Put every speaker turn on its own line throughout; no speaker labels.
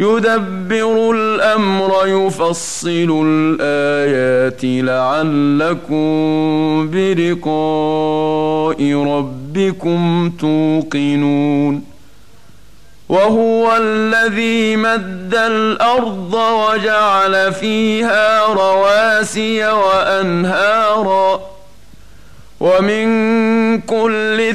يدبر الأمر يفصل الآيات لعلكم بلقاء ربكم توقنون. وهو الذي مد الأرض وجعل فيها رواسي وأنهارا. ومن كل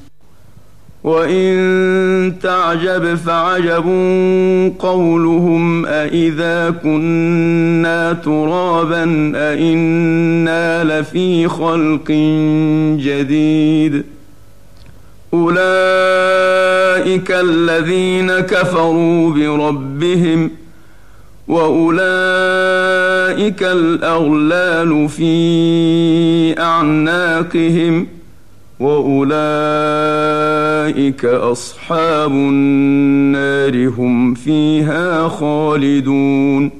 وان تعجب فعجب قولهم أإذا كنا ترابا أإنا لفي خلق جديد أولئك الذين كفروا بربهم وأولئك الأغلال في أعناقهم ۖ وأولئك أصحاب النار هم فيها خالدون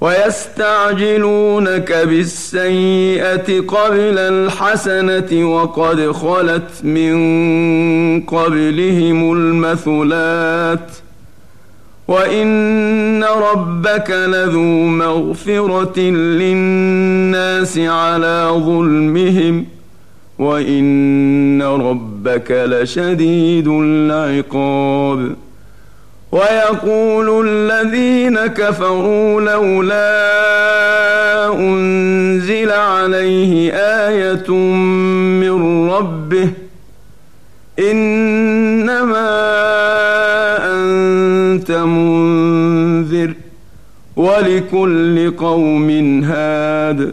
ويستعجلونك بالسيئة قبل الحسنة وقد خلت من قبلهم المثلات وإن ربك لذو مغفرة للناس على ظلمهم وان ربك لشديد العقاب ويقول الذين كفروا لولا انزل عليه إيه من ربه انما انت منذر ولكل قوم هاد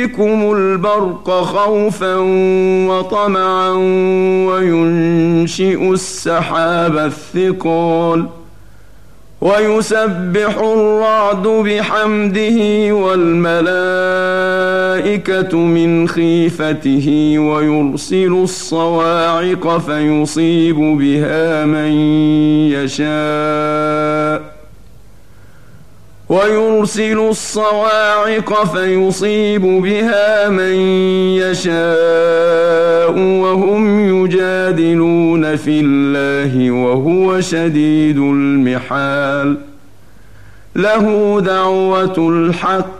يريكم البرق خوفا وطمعا وينشئ السحاب الثقال ويسبح الرعد بحمده والملائكة من خيفته ويرسل الصواعق فيصيب بها من يشاء ويرسل الصواعق فيصيب بها من يشاء وهم يجادلون في الله وهو شديد المحال. له دعوة الحق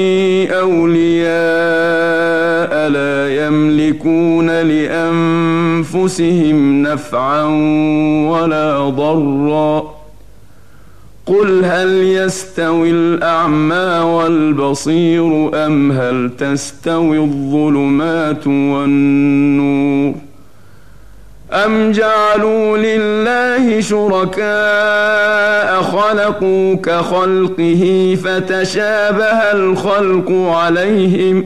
يملكون لانفسهم نفعا ولا ضرا قل هل يستوي الاعمى والبصير ام هل تستوي الظلمات والنور أم جعلوا لله شركاء خلقوا كخلقه فتشابه الخلق عليهم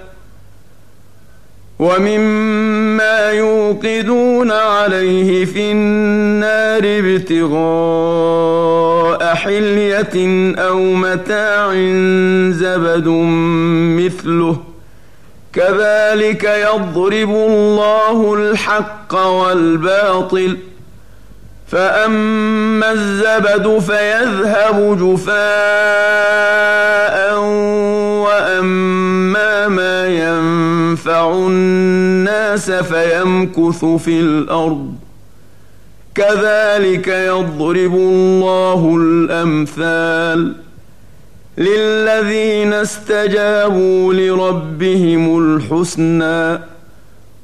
ومما يوقدون عليه في النار ابتغاء حلية أو متاع زبد مثله. كذلك يضرب الله الحق والباطل ۖ فأما الزبد فيذهب جفاء وأما ما ينفع الناس فيمكث في الأرض كذلك يضرب الله الأمثال للذين استجابوا لربهم الحسنى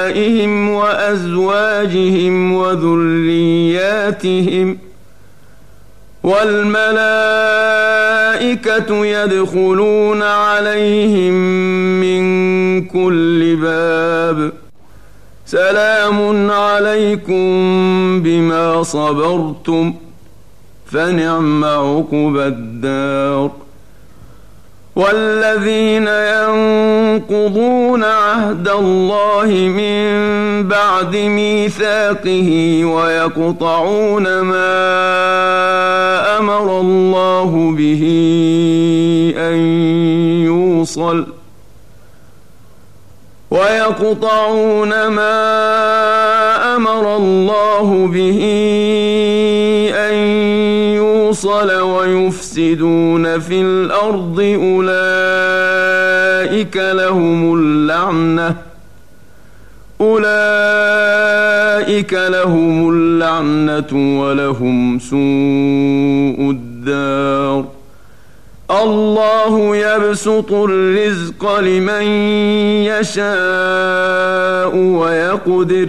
ابائهم وازواجهم وذرياتهم والملائكه يدخلون عليهم من كل باب سلام عليكم بما صبرتم فنعم عقبى الدار والذين ينقضون عهد الله من بعد ميثاقه ويقطعون ما أمر الله به أن يوصل ويقطعون ما أمر الله به ان يوصل ويفسدون في الأرض أولئك لهم اللعنة. أولئك لهم اللعنة ولهم سوء الدار. الله يبسط الرزق لمن يشاء ويقدر.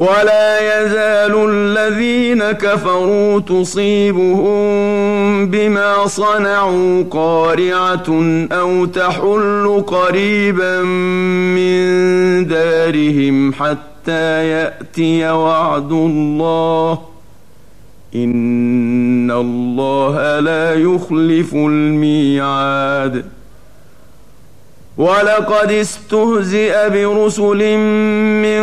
ولا يزال الذين كفروا تصيبهم بما صنعوا قارعة أو تحل قريبا من دارهم حتى يأتي وعد الله. إن الله لا يخلف الميعاد. ولقد استهزئ برسل من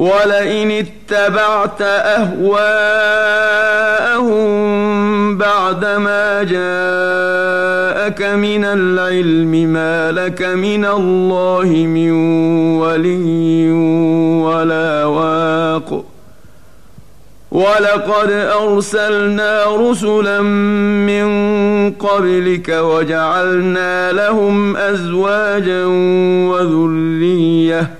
ولئن اتبعت أهواءهم بعدما جاءك من العلم ما لك من الله من ولي ولا واق ولقد أرسلنا رسلا من قبلك وجعلنا لهم أزواجا وذرية